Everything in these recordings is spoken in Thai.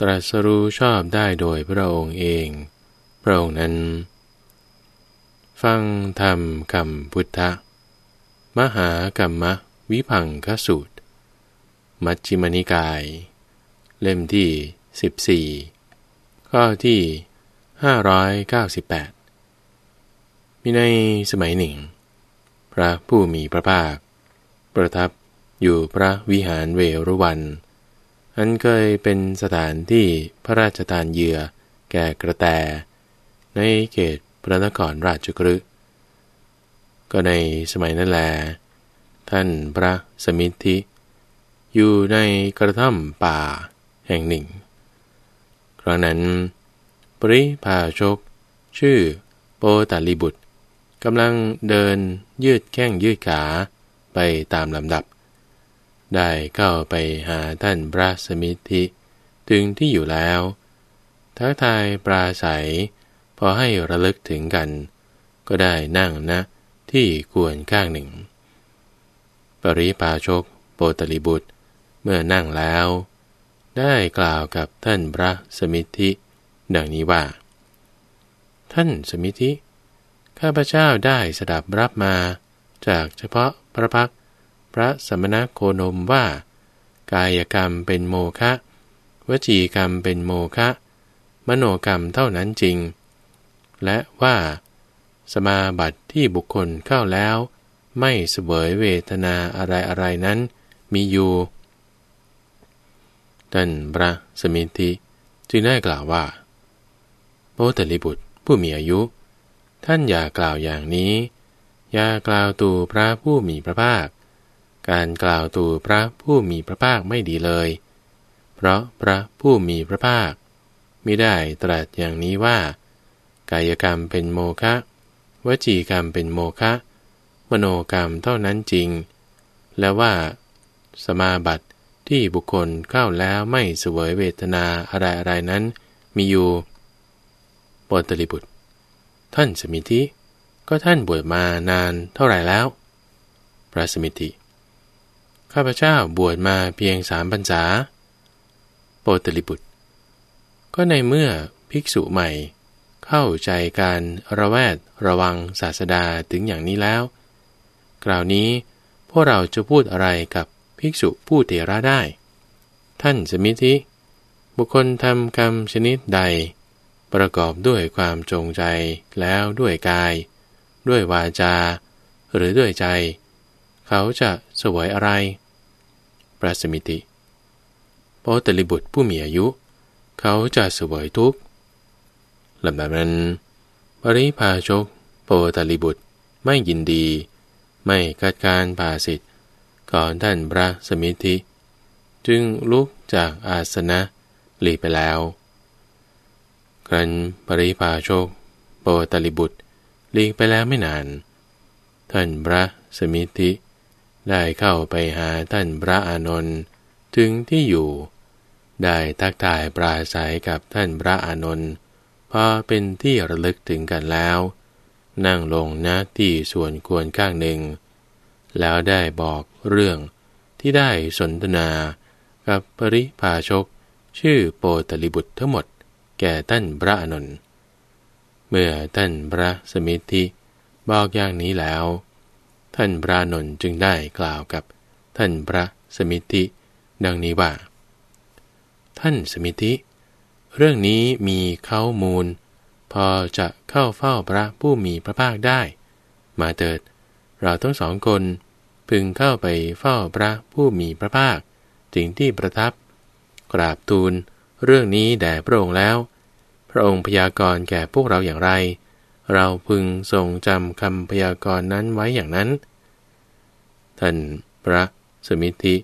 ตรัสรู้ชอบได้โดยพระองค์เอง พระองค์นั้น ฟังธรรมคำพุทธะ มหากรรมะวิพังคสูตร มัชฌิมนิกาย เล่มที่ 14 ข้อที่ 598 มีในสมัยหนึ่ง พระผู้มีพระภาค ประทับอยู่พระวิหารเวรุวัน อันเคยเป็นสถานที่พระราชทานเยื่อ แก่กระแต ในเขตพระนครราชกฤห์ก็ในสมัยนั้นแล ท่านพระสมิทธิ อยู่ในกระท่อมป่าแห่งหนึ่ง ครั้งนั้น ปริพาชก ชื่อโปตาลิบุตรกำลังเดินยืดแข้งยืดขาไปตามลำดับ ได้เข้าไปหาท่านพระสมิทธิ ถึงที่อยู่แล้วทักทายปราศัย พอให้ระลึกถึงกัน ก็ได้นั่งนะที่ควรข้างหนึ่ง ปริปาชกโปตลิบุตร เมื่อนั่งแล้ว ได้กล่าวกับท่านพระสมิทธิ ดังนี้ว่า ท่านสมิทธิ ข้าพเจ้าได้สดับรับมาจากเฉพาะพระพัก พระสมณโคดมว่า กายกรรมเป็นโมฆะวจีกรรมเป็นโมฆะมโนกรรมเท่านั้นจริง และว่า สมาบัติที่บุคคลเข้าแล้ว ไม่เสวยเวทนาอะไรอะไรนั้นมีอยู่ท่านพระสมิธิจึงได้กล่าวว่าโปตลิบุตรผู้มีอายุ ท่านอย่ากล่าวอย่างนี้ อย่ากล่าวตูพระผู้มีพระภาค การกล่าวตูพระผู้มีพระภาคไม่ดีเลย เพราะพระผู้มีพระภาคไม่ได้ตรัสอย่างนี้ว่า กายกรรมเป็นโมฆะวจีกรรมเป็นโมฆะมโนกรรมเท่านั้นจริง และว่า สมาบัติที่บุคคลเข้าแล้วไม่เสวยเวทนาอะไรอะไรนั้น มีอยู่ปตลิบุตร ท่านสมิธิ ก็ท่านบวชมานานเท่าไหร่แล้ว พระสมิธิ ข้าพเจ้าบวชมาเพียงสามพรรษา โปตลิบุตร ก็ในเมื่อภิกษุใหม่ เข้าใจการระแวดระวังศาสดาถึงอย่างนี้แล้ว กล่าวนี้พวกเราจะพูดอะไรกับภิกษุผู้เถระได้ ท่านสมิธิ บุคคลทำกรรมชนิดใด ประกอบด้วยความจงใจแล้วด้วยกาย ด้วยวาจา หรือด้วยใจ เขาจะสวยอะไร พระสมิติโปตลิบุตรผู้มีอายุ เขาจะเสวยทุกข์ลำดับนั้นปริพาชกโปตลิบุตรไม่ยินดี ไม่กัดการปาสิทธิ์ก่อนท่านพระสมิธิ จึงลุกจากอาสนะหลีไปแล้วครั้นปริพาชกโปตลิบุตรหลีกไปแล้วไม่นาน ท่านพระสมิธิ ได้เข้าไปหาท่านพระอานนท์ถึงที่อยู่ ได้ทักทายปราศัยกับท่านพระอานนท์พอเป็นที่ระลึกถึงกันแล้ว นั่งลงณที่ส่วนควรข้างหนึ่ง แล้วได้บอกเรื่องที่ได้สนทนากับปริพาชก ชื่อโปตลิบุตรทั้งหมด แก่ท่านพระอานนท์เมื่อท่านพระสมิทธิบอกอย่างนี้แล้ว ท่านพระนนท์จึงได้กล่าวกับท่านพระสมิธิ ดังนี้ว่า ท่านสมิธิ เรื่องนี้มีเข้ามูล พอจะเข้าเฝ้าพระผู้มีพระภาคได้ มาเถิด เราทั้งสองคนพึงเข้าไปเฝ้าพระผู้มีพระภาคถึงที่ประทับ กราบทูลเรื่องนี้แด่พระองค์แล้ว พระองค์พยากรณ์แก่พวกเราอย่างไร เราพึงทรงจำคำพยากรณ์นั้นไว้อย่างนั้น ท่านพระสมิทธิ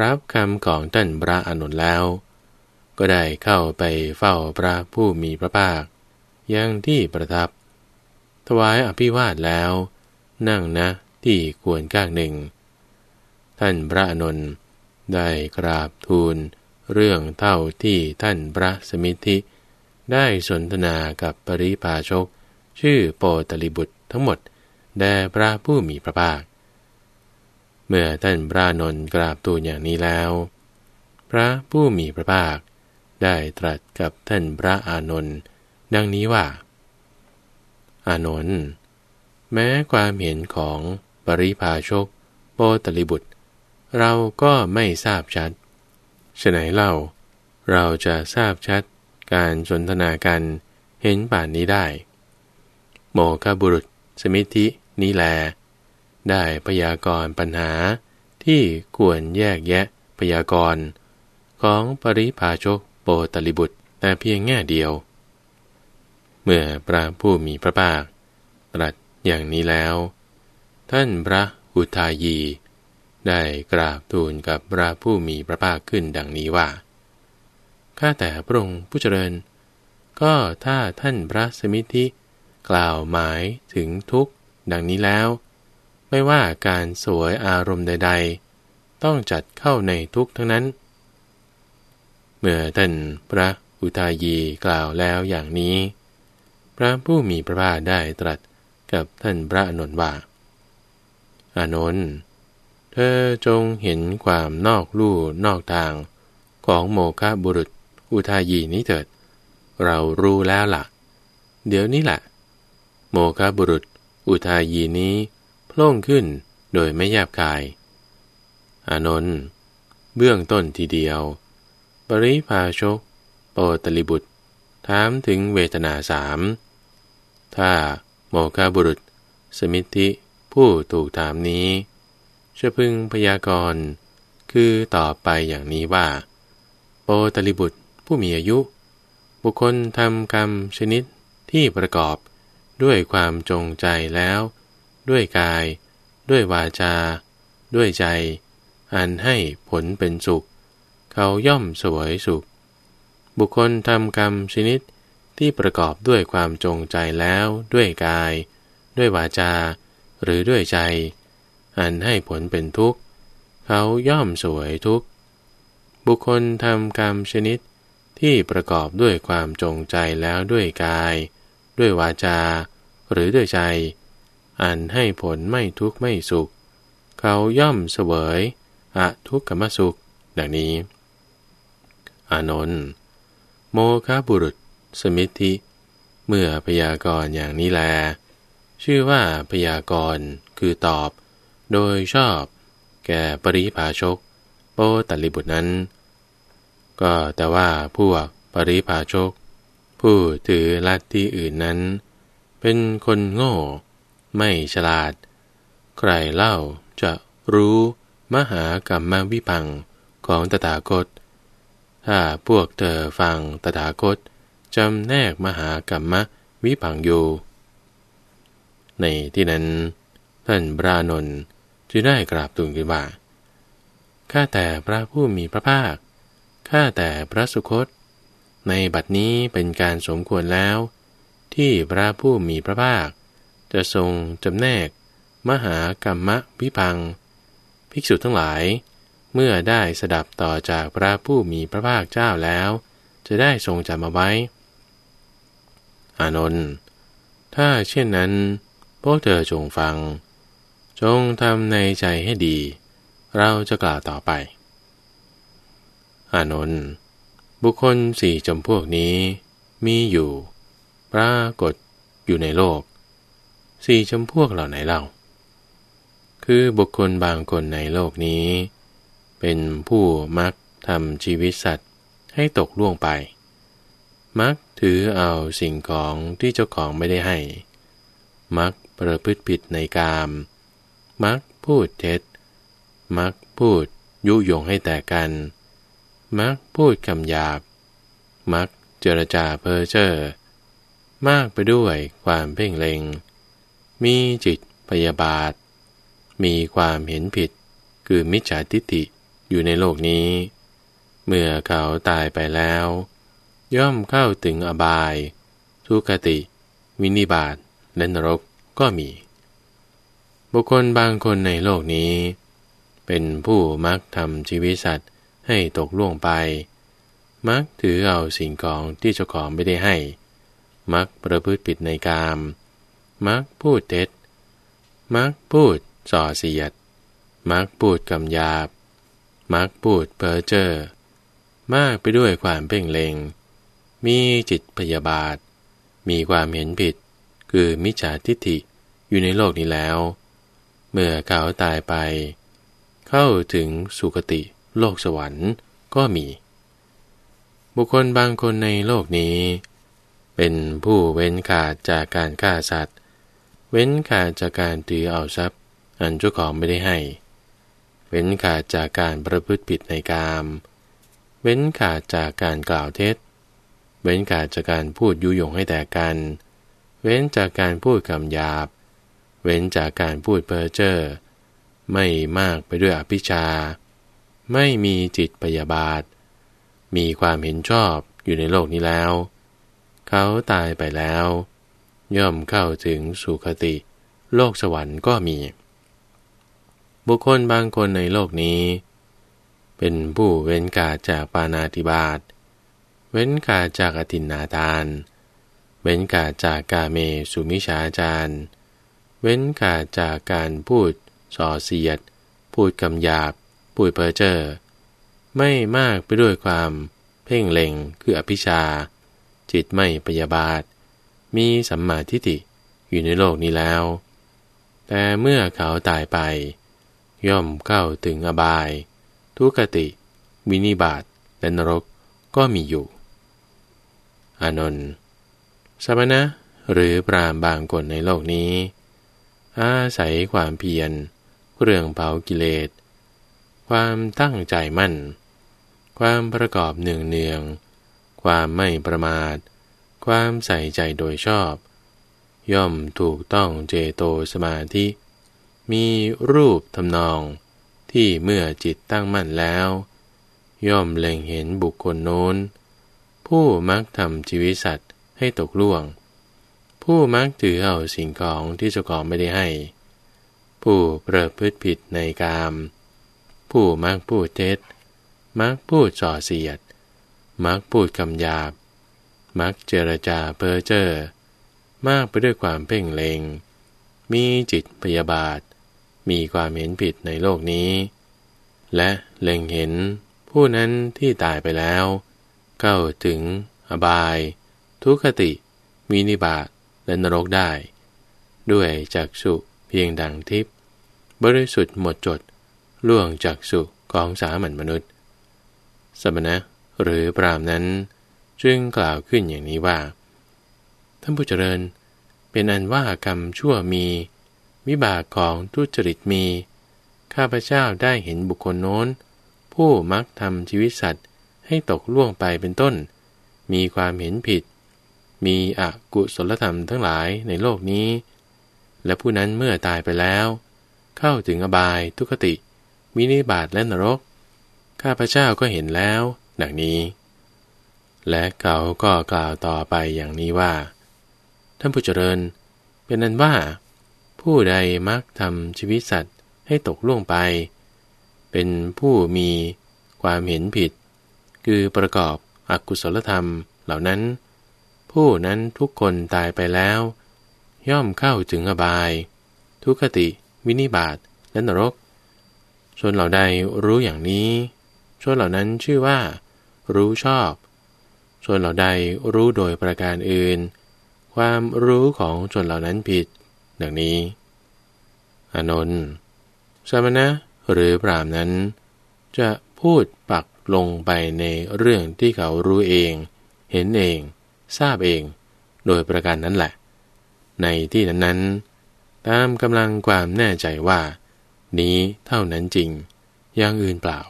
รับคำของท่านพระอนุนแล้ว ก็ได้เข้าไปเฝ้าพระผู้มีพระภาคยังที่ประทับ ถวายอภิวาทแล้ว นั่งนะที่ควรก้างหนึ่ง ท่านพระอนนได้กราบทูลเรื่องเท่าที่ท่านพระสมิทธิ ได้สนทนากับปริพาชก ชื่อโปตลิบุตรทั้งหมดแด่พระผู้มีพระภาค เมื่อท่านพระนนท์กราบทูอย่างนี้แล้ว พระผู้มีพระภาค ได้ตรัสกับท่านพระอานนท์ดังนี้ว่า อานนท์แม้ความเห็นของปริพาชกโปตลิบุตร เราก็ไม่ทราบชัดฉไหนเล่า เราจะทราบชัดการสนทนากันเห็นป่านนี้ได้ โมคบุรุษ สมิธินี้แล ได้พยากรณ์ปัญหาที่ควรแยกแยะพยากรณ์ของปริพาชกโปตลิบุตรแต่เพียงแง่เดียว เมื่อพระผู้มีพระภาคตรัสอย่างนี้แล้ว ท่านพระอุทายี ได้กราบทูลกับพระผู้มีพระภาคขึ้นดังนี้ว่าข้าแต่พระองค์ผู้เจริญ ก็ถ้าท่านพระสมิธิ กล่าวหมายถึงทุกดังนี้แล้ว ไม่ว่าการสวยอารมณ์ใด ๆ ต้องจัดเข้าในทุกทั้งนั้น เมื่อท่านพระอุทายีกล่าวแล้วอย่างนี้ พระผู้มีพระภาคได้ตรัสกับท่านพระอนนท์ว่าอานนท์เธอจงเห็นความนอกลู่นอกทางของโมฆะบุรุษอุทายีนี้เถิด เรารู้แล้วละ่ะ เดี๋ยวนี้แหละ โมฆะบุรุษ อุทายีนี้พล่งขึ้นโดยไม่แยบกาย อานนท์เบื้องต้นทีเดียว ปริภาชก โปตลิบุตร ถามถึงเวทนาสาม ถ้าโมฆะบุรุษ สมิทธิผู้ถูกถามนี้จะพึงพยากรณ์คือตอบไปอย่างนี้ว่า โปตลิบุตรผู้มีอายุ บุคคลทำกรรมชนิดที่ประกอบ ด้วยความจงใจแล้ว ด้วยกาย ด้วยวาจา ด้วยใจ อันให้ผลเป็นสุข เขาย่อมสวยสุข บุคคลทำกรรมชนิดที่ประกอบด้วยความจงใจแล้ว ด้วยกาย ด้วยวาจา หรือด้วยใจ อันให้ผลเป็นทุกข์ เขาย่อมสวยทุกข์ บุคคลทำกรรมชนิดที่ประกอบด้วยความจงใจแล้วด้วยกาย ด้วยวาจา หรือด้วยใจ อันให้ผลไม่ทุกข์ไม่สุข เขาย่อมเสวยอะทุกขมสุข ดังนี้ อานนท์โมคาบุรุษ สมิทธิ เมื่อพยากรณ์อย่างนี้แล ชื่อว่าพยากรณ์คือตอบ โดยชอบ แก่ปริภาชก โปตัลิบุตรนั้น ก็แต่ว่าพวกปริภาชก ผู้ถือลัทธิอื่นนั้น เป็นคนโง่ ไม่ฉลาด ใครเล่าจะรู้มหากรรมวิพังของตถาคต ถ้าพวกเธอฟังตถาคตจำแนกมหากรรมวิพังอยู่ในที่นั้น ท่านพระนนท์จึงได้กราบทูลขึ้นว่าข้าแต่พระผู้มีพระภาค ข้าแต่พระสุคต ในบัดนี้เป็นการสมควรแล้ว ที่พระผู้มีพระภาค จะทรงจำแนก มหากรรมวิพัง ภิกษุทั้งหลาย เมื่อได้สดับต่อจากพระผู้มีพระภาคเจ้าแล้ว จะได้ทรงจำมาไว้ อานนท์ถ้าเช่นนั้น พวกเธอจงฟัง จงทำในใจให้ดี เราจะกล่าวต่อไป อานนท์บุคคลสี่จำพวกนี้มีอยู่ ปรากฏอยู่ในโลกสี่จำพวกเหล่าไหนเล่า คือบุคคลบางคนในโลกนี้ เป็นผู้มักทำชีวิตสัตว์ให้ตกล่วงไป มักถือเอาสิ่งของที่เจ้าของไม่ได้ให้ มักประพฤติผิดในกาม มักพูดเท็จ มักพูดยุยงให้แตกกัน มักพูดคำหยาบ มักเจรจาเพ้อเจ้อ มากไปด้วยความเพ่งเล็ง มีจิตพยาบาท มีความเห็นผิด คือมิจฉาทิฏฐิอยู่ในโลกนี้ เมื่อเขาตายไปแล้ว ย่อมเข้าถึงอบาย ทุกติ วินิบาตและนรกก็มี บุคคลบางคนในโลกนี้ เป็นผู้มักทำชีวิตสัตว์ให้ตกล่วงไป มักถือเอาสิ่งของที่เจ้าของไม่ได้ให้ มักประพฤติผิดในกาม มักพูดเท็จ มักพูดส่อเสียด มักพูดกำยาบ มักพูดเพ้อเจ้อ มากไปด้วยความเพ่งเลง มีจิตพยาบาท มีความเห็นผิด คือมิจฉาทิฏฐิอยู่ในโลกนี้แล้ว เมื่อเขาตายไป เข้าถึงสุคติโลกสวรรค์ก็มี บุคคลบางคนในโลกนี้ เป็นผู้เว้นขาดจากการฆ่าสัตว์ เว้นขาดจากการถือเอาทรัพย์ อันเจ้าของไม่ได้ให้ เว้นขาดจากการประพฤติผิดในกาม เว้นขาดจากการกล่าวเท็จ เว้นขาดจากการพูดยุยงให้แตกกัน เว้นจากการพูดคำหยาบ เว้นจากการพูดเพ้อเจ้อ ไม่มากไปด้วยอภิชา ไม่มีจิตพยาบาท มีความเห็นชอบอยู่ในโลกนี้แล้ว เขาตายไปแล้ว ย่อมเข้าถึงสุคติ โลกสวรรค์ก็มี บุคคลบางคนในโลกนี้ เป็นผู้เว้นกาจากปานาติบาตเว้นกาจากอตินนาทาน เว้นกาจากกาเมสุมิชาจารเว้นกาจากการพูดส่อเสียด พูดคำหยาบปุยเพ้อเจ้อไม่มากไปด้วยความเพ่งเล็งคืออภิชา จิตไม่ปยาบาท มีสัมมาทิฏฐิอยู่ในโลกนี้แล้ว แต่เมื่อเขาตายไป ย่อมเข้าถึงอบาย ทุกติ วินิบาตและนรกก็มีอยู่ อานนท์สมณะหรือปรามบางคนในโลกนี้ อาศัยความเพียรเรื่องเผากิเลส ความตั้งใจมั่น ความประกอบเนืองเนือง ความไม่ประมาท ความใส่ใจโดยชอบ ย่อมถูกต้องเจโตสมาธิ มีรูปทำนอง ที่เมื่อจิตตั้งมั่นแล้ว ย่อมเล็งเห็นบุคคลโน้น ผู้มักทำชีวิตสัตว์ให้ตกล่วง ผู้มักถือเอาสิ่งของที่เจ้าของไม่ได้ให้ ผู้ประพฤติผิดในกาม ผู้มักพูดเท็จ มักพูดส่อเสียด มักพูดคำหยาบ มักเจรจาเพ้อเจ้อมากไปด้วยความเพ่งเลง มีจิตพยาบาท มีความเห็นผิดในโลกนี้ และเล็งเห็นผู้นั้นที่ตายไปแล้ว เข้าถึงอบาย ทุคติ มีนิบาตและนรกได้ ด้วยจักสุเพียงดังทิพย์บริสุทธิ์หมดจดล่วงจากสุของสามัญมนุษย์ สมณะ หรือปรามนั้น จึงกล่าวขึ้นอย่างนี้ว่า ท่านผู้เจริญ เป็นอันว่ากรรมชั่วมี วิบากของทุจริตมี ข้าพเจ้าได้เห็นบุคคลโน้น ผู้มักทำชีวิตสัตว์ให้ตกล่วงไปเป็นต้น มีความเห็นผิด มีอกุศลธรรมทั้งหลายในโลกนี้ และผู้นั้นเมื่อตายไปแล้ว เข้าถึงอบายทุกติวินิบาตและนรก ข้าพเจ้าก็เห็นแล้ว ดังนี้ และเขาก็กล่าวต่อไปอย่างนี้ว่า ท่านผู้เจริญ เป็นนั้นว่า ผู้ใดมักทำชีวิตสัตว์ให้ตกล่วงไป เป็นผู้มีความเห็นผิด คือประกอบอกุศลธรรมเหล่านั้น ผู้นั้นทุกคนตายไปแล้ว ย่อมเข้าถึงอบาย ทุกขติ วินิบาตและนรกชนเหล่าใดรู้อย่างนี้ ชนเหล่านั้นชื่อว่า รู้ชอบ ชนเหล่าใดรู้โดยประการอื่น ความรู้ของชนเหล่านั้นผิด ดังนี้อนนท์สมณะหรือปรามนั้น จะพูดปักลงไปในเรื่องที่เขารู้เอง เห็นเอง ทราบเอง โดยประการนั้นแหละ ในที่นั้นๆ ตามกำลังความแน่ใจว่า นี้เท่านั้นจริง อย่างอื่นเปล่า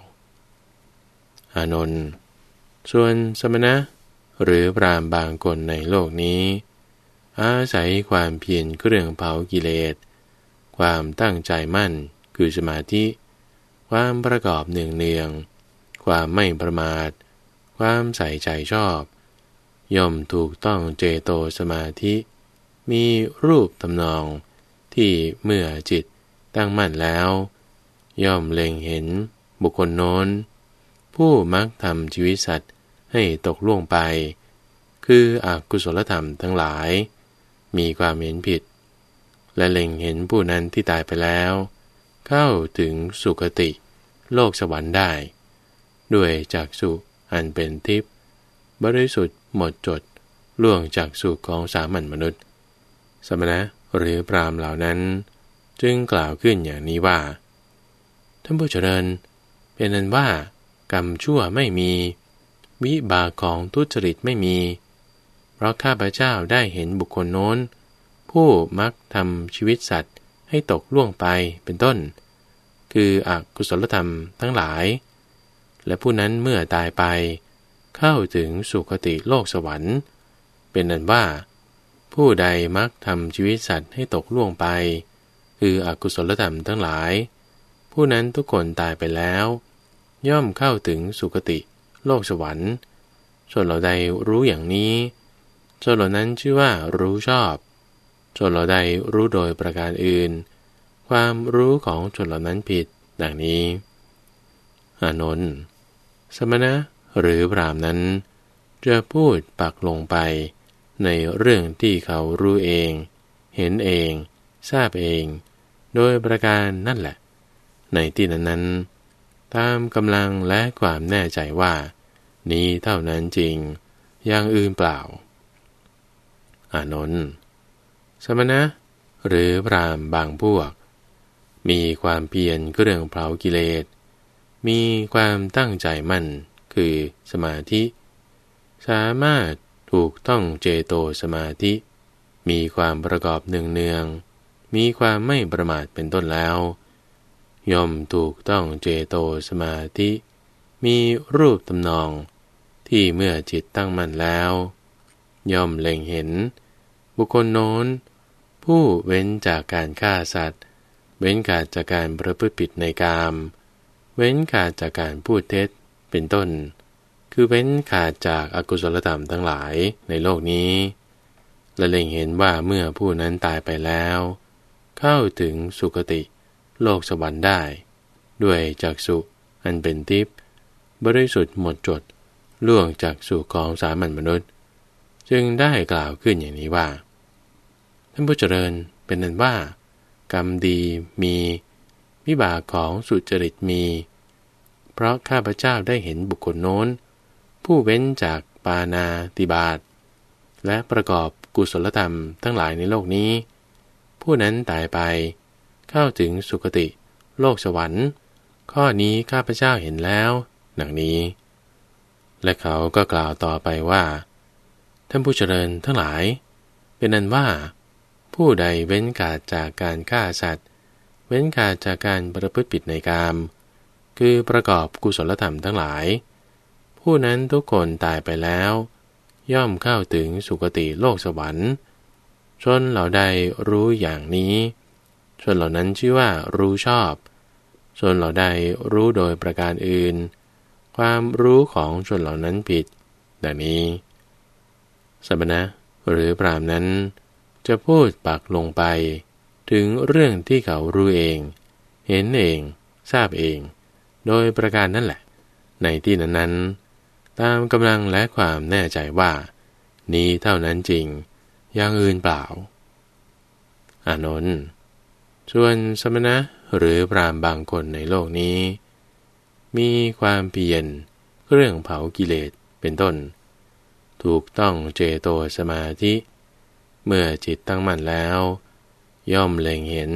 อานนท์ ส่วนสมณะหรือปรามบางคนในโลกนี้ อาศัยความเพียรเครื่องเผากิเลส ความตั้งใจมั่นคือสมาธิ ความประกอบเนืองเนือง ความไม่ประมาท ความใส่ใจชอบ ย่อมถูกต้องเจโตสมาธิ มีรูปตำนองที่เมื่อจิตตั้งมั่นแล้ว ย่อมเล็งเห็นบุคคลโน้น ผู้มักทำชีวิตสัตว ให้ตกล่วงไป คืออกุศลธรรมทั้งหลาย มีความเห็นผิด และเล็งเห็นผู้นั้นที่ตายไปแล้ว เข้าถึงสุคติ โลกสวรรค์ได้ ด้วยจากสุอันเป็นทิพย์บริสุทธิ์หมดจดล่วงจากสุของสามัญมนุษย์ สมณะหรือปรามเหล่านั้น จึงกล่าวขึ้นอย่างนี้ว่าท่านผู้เจริญ เป็นนั้นว่ากรรมชั่วไม่มี วิบากของทุจริตไม่มี เพราะข้าพเจ้าได้เห็นบุคคลโน้น ผู้มักทำชีวิตสัตว์ให้ตกล่วงไปเป็นต้น คืออกุศลธรรมทั้งหลาย และผู้นั้นเมื่อตายไป เข้าถึงสุคติโลกสวรรค์ เป็นนั้นว่า ผู้ใดมักทำชีวิตสัตว์ให้ตกล่วงไป คืออกุศลธรรมทั้งหลาย ผู้นั้นทุกคนตายไปแล้ว ย่อมเข้าถึงสุคติ โลกสวรรค์ส่วนเราใดรู้อย่างนี้ส่วนเหล่านั้นชื่อว่ารู้ชอบส่วนเราใดรู้โดยประการอื่น ความรู้ของชนเหล่านั้นผิดดังนี้ อานนท์สมณะหรือพรามนั้น จะพูดปักลงไป ในเรื่องที่เขารู้เอง เห็นเอง ทราบเอง โดยประการนั่นแหละ ในที่นั้นนั้น ตามกำลังและความแน่ใจว่า นี้เท่านั้นจริง อย่างอื่นเปล่า อานนท์สมณะ หรือพรามบางพวก มีความเพียรเรื่องเผากิเลส มีความตั้งใจมั่นคือสมาธิ สามารถถูกต้องเจโตสมาธิ มีความประกอบเนืองเนืองมีความไม่ประมาทเป็นต้นแล้ว ย่อมถูกต้องเจโตสมาธิ มีรูปตำนอง ที่เมื่อจิตตั้งมั่นแล้ว ย่อมเล็งเห็น บุคคลโน้น ผู้เว้นจากการฆ่าสัตว์ เว้นขาดจากการประพฤติผิดในกาม เว้นขาดจากการพูดเท็จเป็นต้น คือเว้นขาดจากอากุศลธรรมทั้งหลายในโลกนี้ และเล็งเห็นว่าเมื่อผู้นั้นตายไปแล้ว เข้าถึงสุคติ โลกสวรรค์ได้ ด้วยจักสุอันเป็นทิพย์บริสุทธิ์หมดจดล่วงจากสู่ของสามัญมนุษย์ จึงได้กล่าวขึ้นอย่างนี้ว่า ท่านผู้เจริญเป็นนั้นว่า กรรมดีมีวิบากของสุจริตมี เพราะข้าพเจ้าได้เห็นบุคคลโน้น ผู้เว้นจากปานาติบาตและประกอบกุศลธรรมทั้งหลายในโลกนี้ ผู้นั้นตายไป เข้าถึงสุคติ โลกสวรรค์ ข้อนี้ข้าพเจ้าเห็นแล้ว หนังนี้ และเขาก็กล่าวต่อไปว่า ท่านผู้เจริญทั้งหลาย เป็นนั้นว่า ผู้ใดเว้นขาดจากการฆ่าสัตว์ เว้นขาดจากการประพฤติผิดในกาม คือประกอบกุศลธรรมทั้งหลาย ผู้นั้นทุกคนตายไปแล้ว ย่อมเข้าถึงสุคติโลกสวรรค์ชนเหล่าใดรู้อย่างนี้ ชนเหล่านั้นชื่อว่ารู้ชอบชนเหล่าใดรู้โดยประการอื่น ความรู้ของชนเหล่านั้นผิดดังนี้สมณะหรือปรามนั้น จะพูดปักลงไป ถึงเรื่องที่เขารู้เอง เห็นเอง ทราบเอง โดยประการนั่นแหละ ในที่นั้นๆ ตามกำลังและความแน่ใจว่า นี้เท่านั้นจริง อย่างอื่นเปล่า อานนท์ ส่วนสมณะหรือพรามบางคนในโลกนี้ มีความเพียรเรื่องเผากิเลสเป็นต้น ถูกต้องเจโตสมาธิ เมื่อจิตตั้งมั่นแล้ว ย่อมเล็งเห็น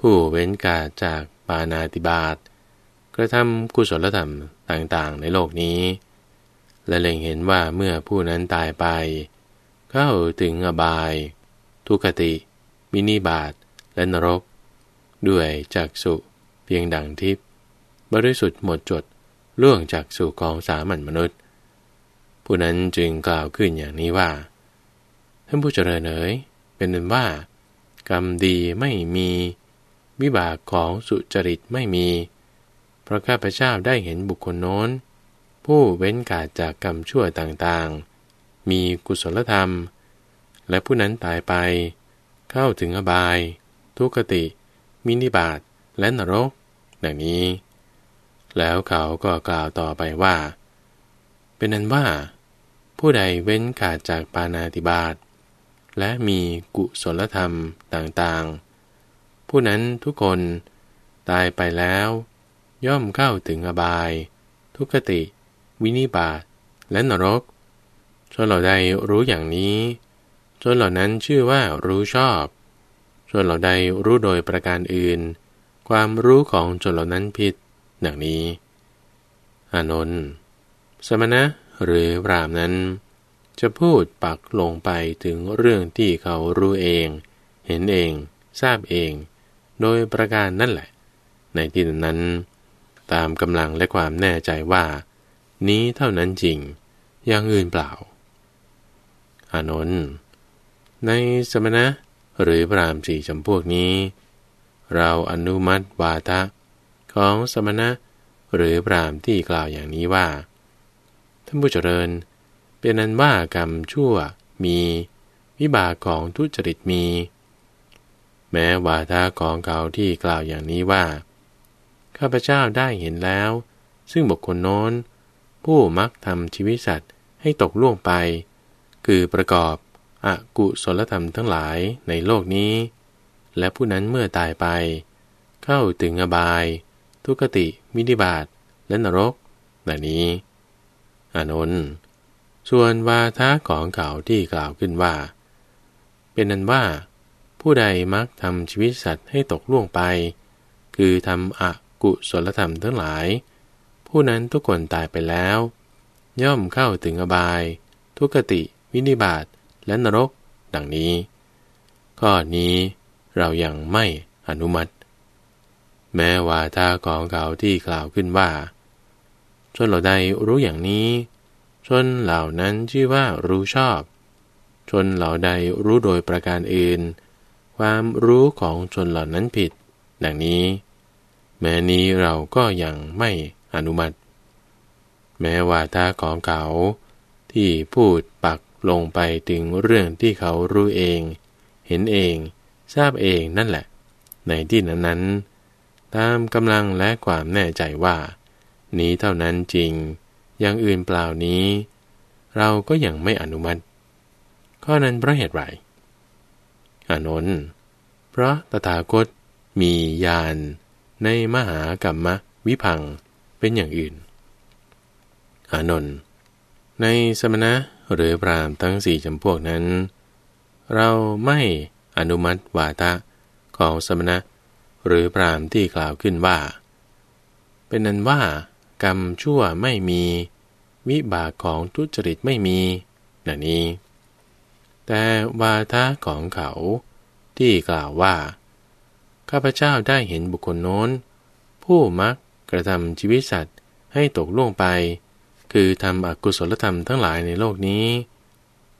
ผู้เว้นกาจากปานาติบาตกระทำกุศลธรรมต่างๆในโลกนี้ และเล็งเห็นว่าเมื่อผู้นั้นตายไป เข้าถึงอบาย ทุกติ มินิบาตและนรก ด้วยจักสุเพียงดังทิพย์บริสุทธิ์หมดจดล่วงจากสู่กองสามัญมนุษย์ ผู้นั้นจึงกล่าวขึ้นอย่างนี้ว่า ท่านผู้เจริญเอ๋ยเป็นนั้นว่า กรรมดีไม่มี วิบากของสุจริตไม่มี เพราะข้าพเจ้าได้เห็นบุคคลโน้น ผู้เว้นกาจจากกรรมชั่วต่างๆ มีกุศลธรรม และผู้นั้นตายไป เข้าถึงอบาย ทุกติ มินิบาตและนรก ดังนี้ แล้วเขาก็กล่าวต่อไปว่า เป็นนั้นว่า ผู้ใดเว้นขาดจากปานาติบาตและมีกุศลธรรมต่างๆ ผู้นั้นทุกคนตายไปแล้ว ย่อมเข้าถึงอบาย ทุกติ วินิบาตและนรกชนเหล่าใดรู้อย่างนี้ชนเหล่านั้นชื่อว่ารู้ชอบ นเหล่าใดรู้โดยประการอื่น ความรู้ของชนเหล่านั้นผิดดังนี้ อานนท์สมณะหรือรามนั้น จะพูดปักลงไปถึงเรื่องที่เขารู้เอง เห็นเอง ทราบเอง โดยประการนั่นแหละ ในที่นั้น ตามกำลังและความแน่ใจว่า นี้เท่านั้นจริง อย่างอื่นเปล่า อานนท์ในสมณะ หรือพรามสี่จำพวกนี้ เราอนุมัติวาทะของสมณะหรือพรามที่กล่าวอย่างนี้ว่า ท่านผู้เจริญ เป็นนั้นว่ากรรมชั่วมี วิบากของทุจริตมี แม้วาทะของเขาที่กล่าวอย่างนี้ว่า ข้าพเจ้าได้เห็นแล้ว ซึ่งบุคคลโน้น ผู้มักทำชีวิตสัตว์ให้ตกล่วงไป คือประกอบ อกุศลธรรมทั้งหลายในโลกนี้ และผู้นั้นเมื่อตายไป เข้าถึงอบาย ทุกติ มินิบาตและนรกดังนี้ อานนท์ส่วนวาทะของเขาที่กล่าวขึ้นว่า เป็นนั้นว่า ผู้ใดมักทำชีวิตสัตว์ให้ตกล่วงไป คือทำอกุศลธรรมทั้งหลาย ผู้นั้นทุกคนตายไปแล้ว ย่อมเข้าถึงอบาย ทุกติ วินิบาต และนรก ดังนี้ ข้อนี้เรายังไม่อนุมัติ แม้ว่าท่าของเขาที่กล่าวขึ้นว่า ชนเหล่าใดรู้อย่างนี้ ชนเหล่านั้นชื่อว่ารู้ชอบ ชนเหล่าใดรู้โดยประการอื่น ความรู้ของชนเหล่านั้นผิด ดังนี้ แม้นี้เราก็ยังไม่อนุมัติ แม้ว่าท่าของเขาที่พูดปัก ลงไปถึงเรื่องที่เขารู้เอง เห็นเอง ทราบเองนั่นแหละ ในที่นั้นนั้นตามกำลังและความแน่ใจว่า นี้เท่านั้นจริง อย่างอื่นเปล่านี้ เราก็ยังไม่อนุมัติ ข้อนั้นเพราะเหตุไรอานนท์เพราะตถาคตมีญาณในมหากรรมวิพังเป็นอย่างอื่น อานนท์ในสมณะ หรือพรามทั้งสี่จำพวกนั้น เราไม่อนุมัติวาทะของสมณะ หรือพรามที่กล่าวขึ้นว่า เป็นนั้นว่ากรรมชั่วไม่มี วิบากของทุจริตไม่มีนันนี้ แต่วาทะของเขาที่กล่าวว่า ข้าพเจ้าได้เห็นบุคคลโน้น ผู้มักกระทำชีวิตสัตว์ให้ตกล่วงไป คือทำอกุศลธรรมทั้งหลายในโลกนี้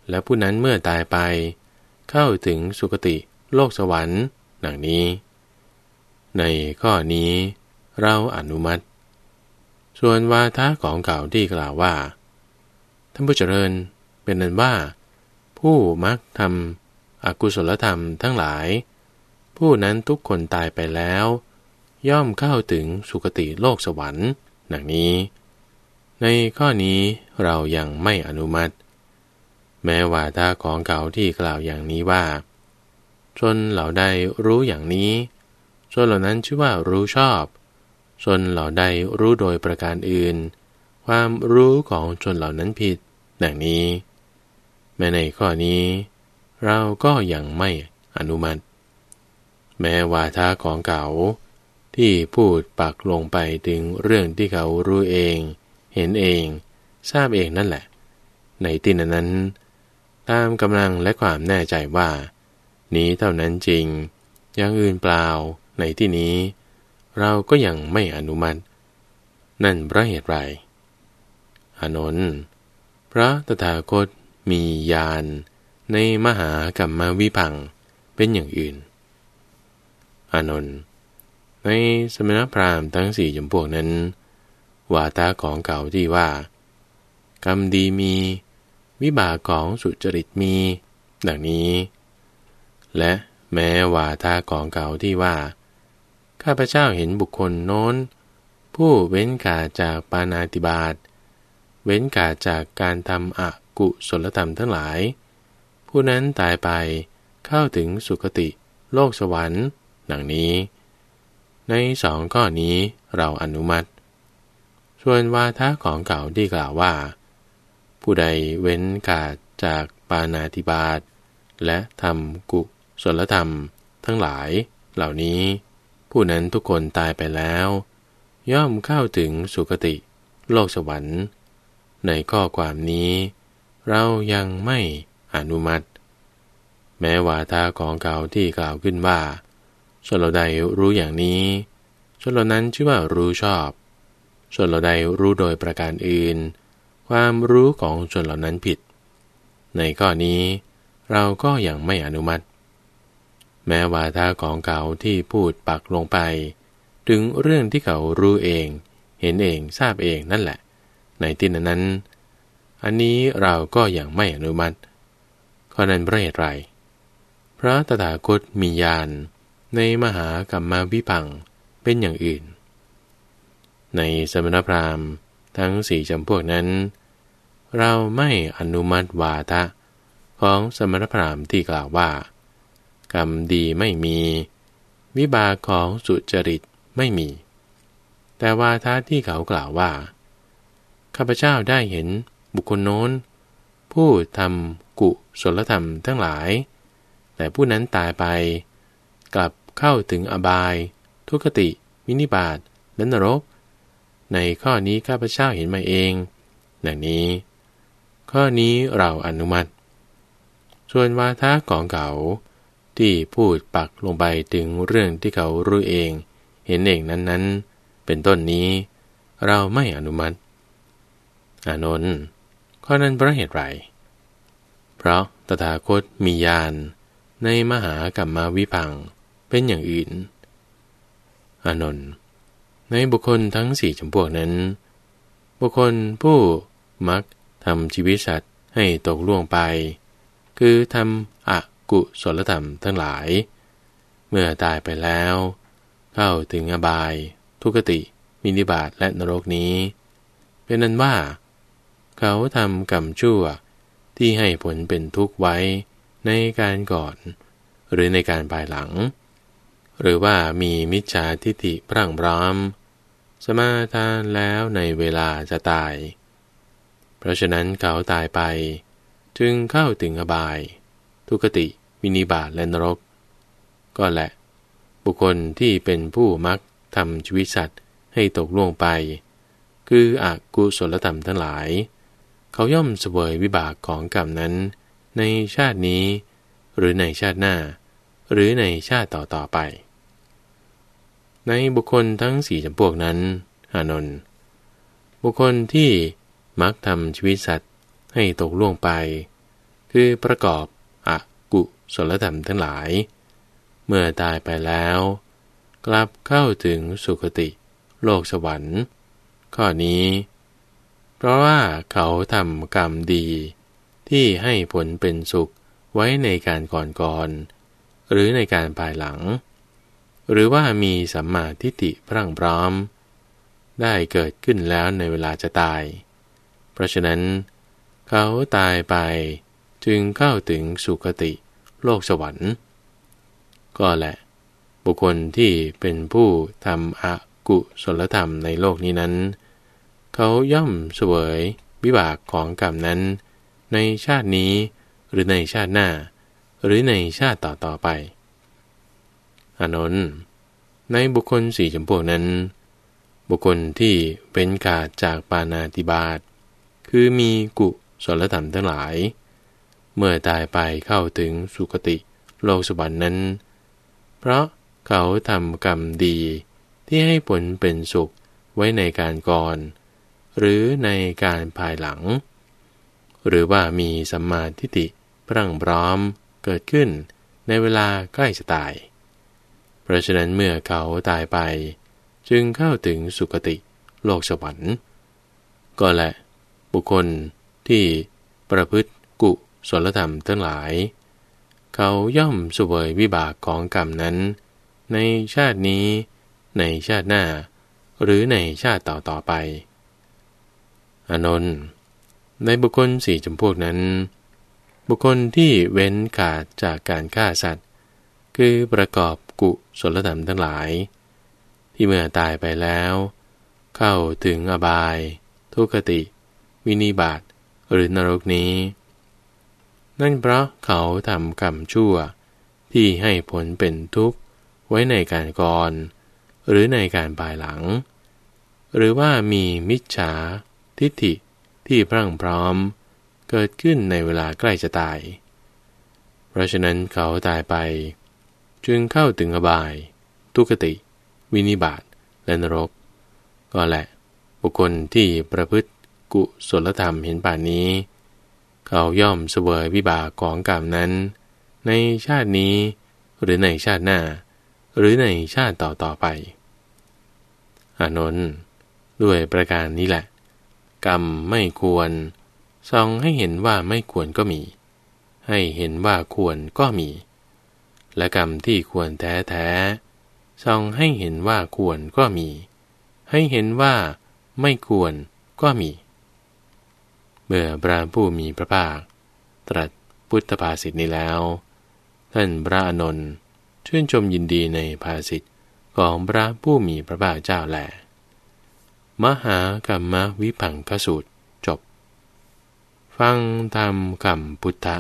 และผู้นั้นเมื่อตายไป เข้าถึงสุคติโลกสวรรค์ดังนี้ ในข้อนี้เราอนุมัติ ส่วนวาทะของเก่าที่กล่าวว่า ท่านผู้เจริญเป็นนั้นว่า ผู้มักทำอกุศลธรรมทั้งหลาย ผู้นั้นทุกคนตายไปแล้ว ย่อมเข้าถึงสุคติโลกสวรรค์ดังนี้ ในข้อนี้เรายังไม่อนุมัติ แม้ว่าถ้าของเก่าที่กล่าวอย่างนี้ว่า ชนเหล่าใดรู้อย่างนี้ ชนเหล่านั้นชื่อว่ารู้ชอบ ชนเหล่าใดรู้โดยประการอื่น ความรู้ของชนเหล่านั้นผิด ดังนี้ แม้ในข้อนี้ เราก็ยังไม่อนุมัติ แม้วาท้าของเก่าที่พูดปักลงไปถึงเรื่องที่เขารู้เอง เห็นเอง ทราบเองนั่นแหละ ในที่นั้นนั้น ตามกำลังและความแน่ใจว่า นี้เท่านั้นจริง อย่างอื่นเปล่าในที่นี้ เราก็ยังไม่อนุมัติ นั่นเพราะเหตุไรอานนท์พระตถาคตมีญาณในมหากรรมวิพังเป็นอย่างอื่น อานนท์ในสมณพราหมณ์ทั้งสี่จำพวกนั้น วาทะของเก่าที่ว่า กรรมดีมี วิบากของสุจริตมี ดังนี้ และแม้วาทาของเก่าที่ว่า ข้าพเจ้าเห็นบุคคลโน้น ผู้เว้นกาจากปานาติบาตเว้นกาจากการทำอกุศลธรรมทั้งหลาย ผู้นั้นตายไปเข้าถึงสุคติโลกสวรรค์ ดังนี้ ในสองข้อนี้เราอนุมัติ ส่วนวาทะของเก่าที่กล่าวว่า ผู้ใดเว้นกาดจากปานาติบาตและทำกุศลธรรม ทั้งหลาย เหล่านี้ ผู้นั้นทุกคนตายไปแล้ว ย่อมเข้าถึงสุคติ โลกสวรรค์ ในข้อความนี้ เรายังไม่อนุมัติ แม้วาทาของเก่าที่กล่าวขึ้นว่าส่วนเราใดรู้อย่างนี้ส่วนเรานั้นชื่อว่ารู้ชอบ ส่วนเราใดรู้โดยประการอื่น ความรู้ของส่วนเหล่านั้นผิด ในข้อนี้เราก็ยังไม่อนุมัติ แม้วาทาของเขาที่พูดปักลงไป ถึงเรื่องที่เขารู้เอง เห็นเองทราบเองนั่นแหละ ในที่นั้นอันนี้เราก็ยังไม่อนุมัติข้อนั้นเพราะเหตุไรพระตถาคตมีญาณในมหากรรมวิพังเป็นอย่างอื่น ในสมณพราหมณ์ทั้งสี่จำพวกนั้น เราไม่อนุมัติวาทะของสมณพราหมณ์ที่กล่าวว่า กรรมดีไม่มี วิบากของสุจริตไม่มี แต่วาทะที่เขากล่าวว่า ข้าพเจ้าได้เห็นบุคคลโน้น ผู้ทำกุศลธรรมทั้งหลาย แต่ผู้นั้นตายไป กลับเข้าถึงอบาย ทุกติมินิบาตและนรก ในข้อนี้ข้าพเจ้าเห็นมาเองดังนี้ ข้อนี้เราอนุมัติ ส่วนวาทะของเขาที่พูดปักลงไปถึงเรื่องที่เขารู้เอง เห็นเองนั้นๆ เป็นต้นนี้ เราไม่อนุมัติ อานนท์ข้อนั้นเพราะเหตุไร เพราะตถาคตมีญาณในมหากรรมวิพังเป็นอย่างอื่น อานนท์ ในบุคคลทั้งสี่จำพวกนั้น บุคคลผู้มักทำชีวิตสัตว์ให้ตกล่วงไป คือทำอกุศลธรรมทั้งหลาย เมื่อตายไปแล้ว เข้าถึงอบาย ทุกติ มินิบาตและนรกนี้ เป็นนั้นว่า เขาทำกรรมชั่วที่ให้ผลเป็นทุกข์ไว้ในการก่อน หรือในการภายหลัง หรือว่ามีมิจฉาทิฏฐิพรั่งพร้อมสมาทานแล้วในเวลาจะตาย เพราะฉะนั้นเขาตายไป จึงเข้าถึงอบาย ทุกติวินิบาตและนรก ก็แหละ บุคคลที่เป็นผู้มักทำชีวิตสัตว์ให้ตกล่วงไป คืออกุศลธรรมทั้งหลาย เขาย่อมเสวยวิบากของกรรมนั้น ในชาตินี้ หรือในชาติหน้า หรือในชาติต่อต่อไป ในบุคคลทั้งสี่จำพวกนั้นอานนท์บุคคลที่มักทำชีวิตสัตว์ให้ตกล่วงไป คือประกอบอกุศลธรรมทั้งหลาย เมื่อตายไปแล้ว กลับเข้าถึงสุคติ โลกสวรรค์ ข้อนี้ เพราะว่าเขาทำกรรมดี ที่ให้ผลเป็นสุขไว้ในการก่อนก่อน หรือในการภายหลัง หรือว่ามีสัมมาทิฏฐิพรั่งพร้อม ได้เกิดขึ้นแล้วในเวลาจะตาย เพราะฉะนั้น เขาตายไปจึงเข้าถึงสุคติโลกสวรรค์ ก็แหละ บุคคลที่เป็นผู้ทำอกุศลธรรมในโลกนี้นั้น เขาย่อมเสวยวิบากของกรรมนั้น ในชาตินี้หรือในชาติหน้า หรือในชาติต่อต่อไป อานนท์ในบุคคลสี่จำพวกนั้น บุคคลที่เป็นขาดจากปานาติบาตคือมีกุศลธรรมทั้งหลาย เมื่อตายไปเข้าถึงสุคติโลกสวรรค์นั้น เพราะเขาทำกรรมดีที่ให้ผลเป็นสุขไว้ในการก่อน หรือในการภายหลัง หรือว่ามีสัมมาทิฏฐิพรั่งพร้อมเกิดขึ้นในเวลาใกล้จะตาย เพราะฉะนั้นเมื่อเขาตายไป จึงเข้าถึงสุคติโลกสวรรค์ ก็แหละ บุคคลที่ประพฤติกุศลธรรมทั้งหลาย เขาย่อมสวยวิบากของกรรมนั้น ในชาตินี้ ในชาติหน้า หรือในชาติต่อต่อไป อนนท์ในบุคคลสี่จำพวกนั้น บุคคลที่เว้นขาดจากการฆ่าสัตว์ คือประกอบ กุลธรรมทั้งหลาย ที่เมื่อตายไปแล้ว เข้าถึงอบาย ทุกติ วินิบาตหรือนรกนี้ นั่นเพราะเขาทำกรรมชั่ว ที่ให้ผลเป็นทุกข์ไว้ในการก่อน หรือในการภายหลัง หรือว่ามีมิจฉาทิฏฐิที่พรั่งพร้อม เกิดขึ้นในเวลาใกล้จะตาย เพราะฉะนั้นเขาตายไป จึงเข้าถึงอบาย ทุกติ วินิบาตและนรก ก็แหละ บุคคลที่ประพฤติกุศลธรรมเห็นป่านนี้ เขาย่อมเสวยวิบากของกรรมนั้น ในชาตินี้หรือในชาติหน้า หรือในชาติต่อต่อไปอานนท์ด้วยประการนี้แหละ กรรมไม่ควรส่องให้เห็นว่าไม่ควรก็มี ให้เห็นว่าควรก็มี และกรรมที่ควรแท้แท้ส่องให้เห็นว่าควรก็มี ให้เห็นว่าไม่ควรก็มี เมื่อพระผู้มีพระภาค ตรัสพุทธภาษิตนี้แล้ว ท่านพระอนนท์ชื่นชมยินดีในภาษิตของพระผู้มีพระภาคเจ้าแหละมหากรรมวิพังคสูตรจบ ฟังธรรมคำพุทธะ